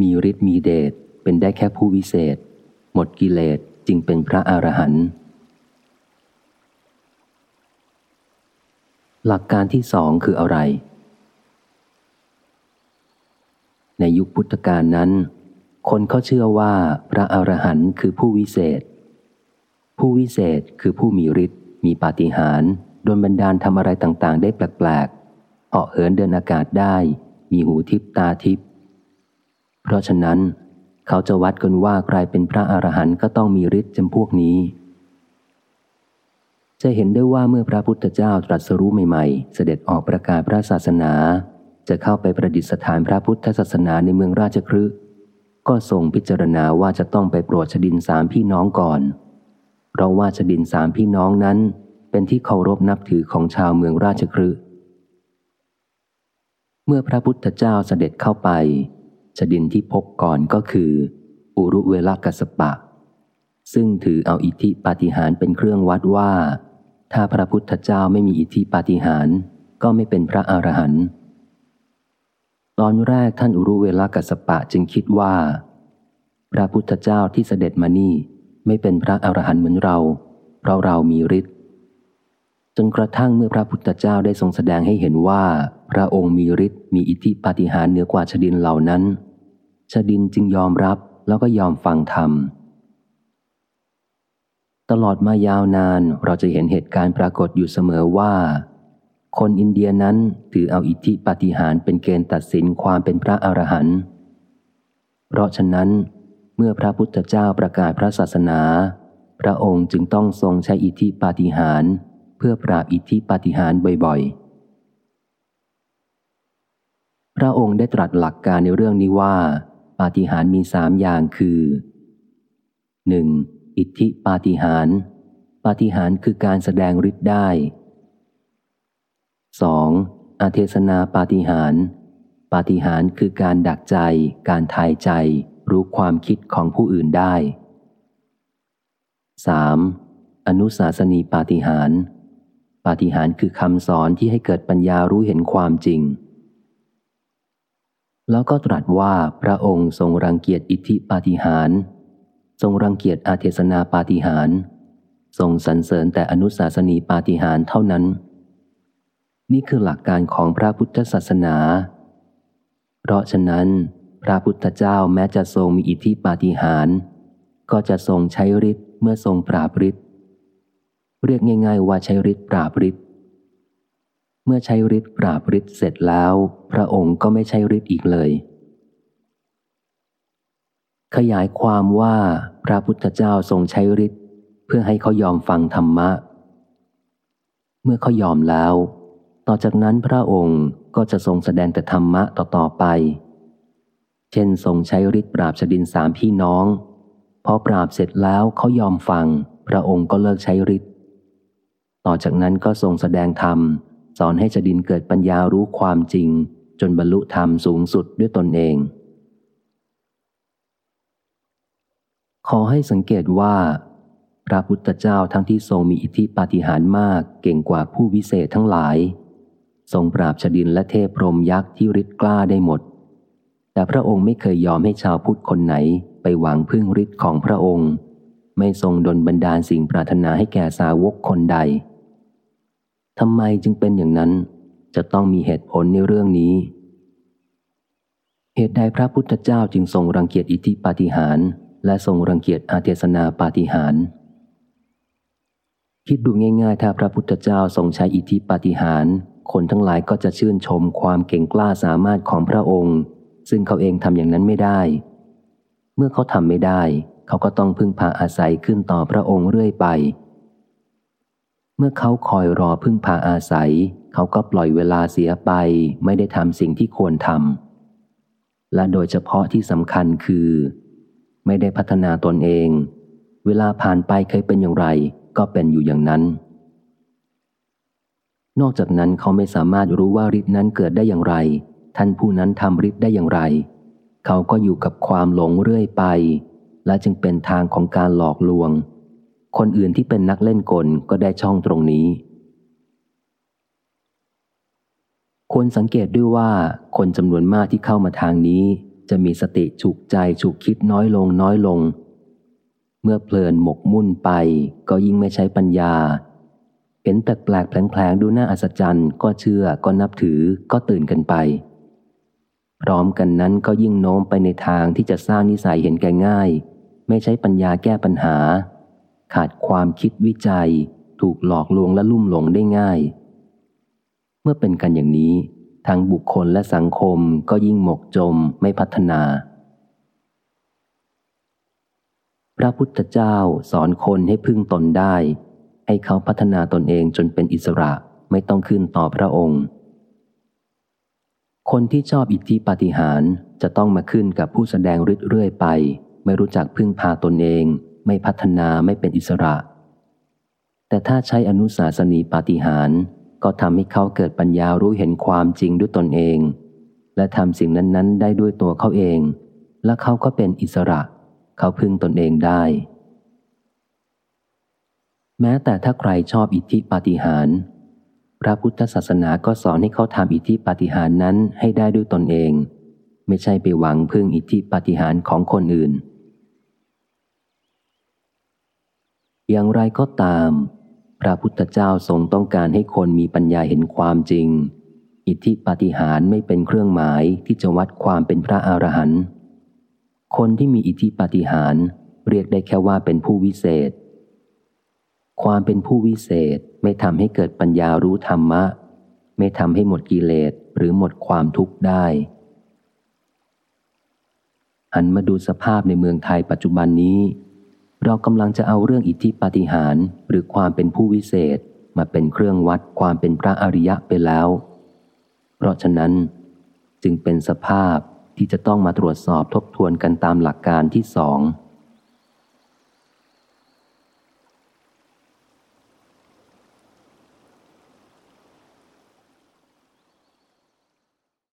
มีฤทธิ์มีเดชเป็นได้แค่ผู้วิเศษ หมดกิเลสจึงเป็นพระอรหันต์หลักการที่สองคืออะไร ในยุคพุทธกาลนั้น คนเขาเชื่อว่าพระอรหันต์คือผู้วิเศษ ผู้วิเศษคือผู้มีฤทธิ์มีปาฏิหาริย์โดนบันดาลทำอะไรต่างๆ ได้แปลกๆเหาะเหินเดินอากาศได้ มีหูทิพตาทิพ เพราะฉะนั้น เขาจะวัดกันว่าใครเป็นพระอรหันต์ก็ต้องมีฤทธิ์จำพวกนี้ จะเห็นได้ว่าเมื่อพระพุทธเจ้าตรัสรู้ใหม่ๆ เสด็จออกประกาศพระศาสนา จะเข้าไปประดิษฐานพระพุทธศาสนาในเมืองราชครืก็ทรงพิจารณาว่าจะต้องไปโปรดชดินสามพี่น้องก่อน เพราะว่าชดินสามพี่น้องนั้น เป็นที่เคารพนับถือของชาวเมืองราชครืเมื่อพระพุทธเจ้าเสด็จเข้าไป ชดินที่พบก่อนก็คือ อุรุเวลกัสปะ ซึ่งถือเอาอิทธิปาฏิหาริย์เป็นเครื่องวัดว่า ถ้าพระพุทธเจ้าไม่มีอิทธิปาฏิหาริย์ก็ไม่เป็นพระอรหันต์ตอนแรกท่านอุรุเวลกัสปะจึงคิดว่า พระพุทธเจ้าที่เสด็จมานี่ ไม่เป็นพระอรหันต์เหมือนเรา เพราะเรามีฤทธิ์ จนกระทั่งเมื่อพระพุทธเจ้าได้ทรงแสดงให้เห็นว่า พระองค์มีฤทธิ์มีอิทธิปาฏิหาริย์เหนือกว่าชดินเหล่านั้น ชดินจึงยอมรับแล้วก็ยอมฟังธรรม ตลอดมายาวนานเราจะเห็นเหตุการณ์ปรากฏอยู่เสมอว่า คนอินเดียนั้นถือเอาอิทธิปาฏิหาริย์เป็นเกณฑ์ตัดสินความเป็นพระอรหันต์เพราะฉะนั้น เมื่อพระพุทธเจ้าประกาศพระศาสนา พระองค์จึงต้องทรงใช้อิทธิปาฏิหาริย์ พื่อปราบอิทธิปาฏิหาริย์บ่อยๆ พระองค์ได้ตรัสหลักการในเรื่องนี้ว่า ปาฏิหาริย์มีสามอย่างคือ 1. อิทธิปาฏิหาริย์ปาฏิหาริย์คือการแสดงฤทธิ์ได้ 2. อาเทศนาปาฏิหาริย์ปาฏิหาริย์คือการดักใจ การทายใจ รู้ความคิดของผู้อื่นได้ 3. อนุสาสนีปาฏิหาริย์ ปาฏิหาริย์คือคำสอนที่ให้เกิดปัญญารู้เห็นความจริง แล้วก็ตรัสว่าพระองค์ทรงรังเกียจอิทธิปาฏิหาริย์ทรงรังเกียจอาเทศนาปาฏิหาริย์ทรงสรรเสริญแต่อนุสาสนีปาฏิหาริย์เท่านั้น นี่คือหลักการของพระพุทธศาสนา เพราะฉะนั้น พระพุทธเจ้าแม้จะทรงมีอิทธิปาฏิหาริย์ก็จะทรงใช้ฤทธิ์เมื่อทรงปราบฤทธิ์ เรียกง่าย ๆ ว่าใช้ฤทธิ์ปราบฤทธิ์เมื่อใช้ฤทธิ์ปราบฤทธิ์เสร็จแล้ว พระองค์ก็ไม่ใช้ฤทธิ์อีกเลย ขยายความว่าพระพุทธเจ้าทรงใช้ฤทธิ์เพื่อให้เขายอมฟังธรรมะ เมื่อเขายอมแล้ว ต่อจากนั้นพระองค์ก็จะทรงแสดงแต่ธรรมะต่อๆไป เช่นทรงใช้ฤทธิ์ปราบชดินสามพี่น้องพอปราบเสร็จแล้วเขายอมฟัง พระองค์ก็เลิกใช้ฤทธิ์ ต่อจากนั้นก็ทรงแสดงธรรม สอนให้จดินเกิดปัญญารู้ความจริง จนบรรลุธรรมสูงสุดด้วยตนเอง ขอให้สังเกตว่า พระพุทธเจ้าทั้งที่ทรงมีอิทธิปาฏิหาริย์มากเก่งกว่าผู้วิเศษทั้งหลาย ทรงปราบชดินและเทพพรมยักษ์ที่ฤทธิ์กล้าได้หมด แต่พระองค์ไม่เคยยอมให้ชาวพุทธคนไหนไปหวังพึ่งฤทธิ์ของพระองค์ไม่ทรงดลบันดาลสิ่งปรารถนาให้แก่สาวกคนใด ทำไมจึงเป็นอย่างนั้น จะต้องมีเหตุผลในเรื่องนี้ เหตุใดพระพุทธเจ้าจึงทรงรังเกียจอิทธิปาฏิหารและทรงรังเกียจอาเทศนาปาฏิหารคิดดูง่ายๆ ถ้าพระพุทธเจ้าทรงใช้อิทธิปาฏิหารคนทั้งหลายก็จะชื่นชมความเก่งกล้าสามารถของพระองค์ ซึ่งเขาเองทำอย่างนั้นไม่ได้ เมื่อเขาทำไม่ได้ เขาก็ต้องพึ่งพาอาศัยขึ้นต่อพระองค์เรื่อยไป เมื่อเขาคอยรอพึ่งพาอาศัย เขาก็ปล่อยเวลาเสียไปไม่ได้ทำสิ่งที่ควรทำและโดยเฉพาะที่สำคัญคือ ไม่ได้พัฒนาตนเอง เวลาผ่านไปเคยเป็นอย่างไร ก็เป็นอยู่อย่างนั้น นอกจากนั้นเขาไม่สามารถรู้ว่าฤทธินั้นเกิดได้อย่างไร ท่านผู้นั้นทำฤทธิ์ได้อย่างไร เขาก็อยู่กับความหลงเรื่อยไป และจึงเป็นทางของการหลอกลวง คนอื่นที่เป็นนักเล่นกลก็ได้ช่องตรงนี้ ควรสังเกตด้วยว่า คนจำนวนมากที่เข้ามาทางนี้ จะมีสติฉุกใจฉุกคิดน้อยลงน้อยลง เมื่อเพลินหมกมุ่นไป ก็ยิ่งไม่ใช้ปัญญา เห็นแปลกๆแผลงๆดูน่าอัศจรรย์ก็เชื่อก็นับถือก็ตื่นกันไป พร้อมกันนั้นก็ยิ่งโน้มไปในทางที่จะสร้างนิสัยเห็นแก่ง่าย ไม่ใช้ปัญญาแก้ปัญหา ขาดความคิดวิจัย ถูกหลอกลวงและลุ่มหลงได้ง่าย เมื่อเป็นกันอย่างนี้ทางบุคคลและสังคมก็ยิ่งหมกจมไม่พัฒนา พระพุทธเจ้าสอนคนให้พึ่งตนได้ ให้เขาพัฒนาตนเองจนเป็นอิสระไม่ต้องขึ้นต่อพระองค์ คนที่ชอบอิทธิปาฏิหาริย์จะต้องมาขึ้นกับผู้แสดงฤทธิ์เรื่อยไป ไม่รู้จักพึ่งพาตนเอง ไม่พัฒนาไม่เป็นอิสระ แต่ถ้าใช้อนุสาสนีปาฏิหาริย์ก็ทำให้เขาเกิดปัญญารู้เห็นความจริงด้วยตนเอง และทำสิ่งนั้น ๆ ได้ด้วยตัวเขาเอง และเขาก็เป็นอิสระ เขาพึ่งตนเองได้ แม้แต่ถ้าใครชอบอิทธิปาฏิหาริย์พระพุทธศาสนาก็สอนให้เขาทำอิทธิปาฏิหาริย์นั้นให้ได้ด้วยตนเอง ไม่ใช่ไปหวังพึ่งอิทธิปาฏิหาริย์ของคนอื่น อย่างไรก็ตาม พระพุทธเจ้าทรงต้องการให้คนมีปัญญาเห็นความจริง อิทธิปาฏิหาริย์ไม่เป็นเครื่องหมายที่จะวัดความเป็นพระอรหันต์คนที่มีอิทธิปาฏิหาริย์เรียกได้แค่ว่าเป็นผู้วิเศษ ความเป็นผู้วิเศษไม่ทำให้เกิดปัญญารู้ธรรมะ ไม่ทำให้หมดกิเลสหรือหมดความทุกข์ได้หันมาดูสภาพในเมืองไทยปัจจุบันนี้ เรากำลังจะเอาเรื่องอิทธิปาฏิหาริย์หรือความเป็นผู้วิเศษมาเป็นเครื่องวัดความเป็นพระอริยะไปแล้ว เพราะฉะนั้น จึงเป็นสภาพที่จะต้องมาตรวจสอบทบทวนกันตามหลักการที่สอง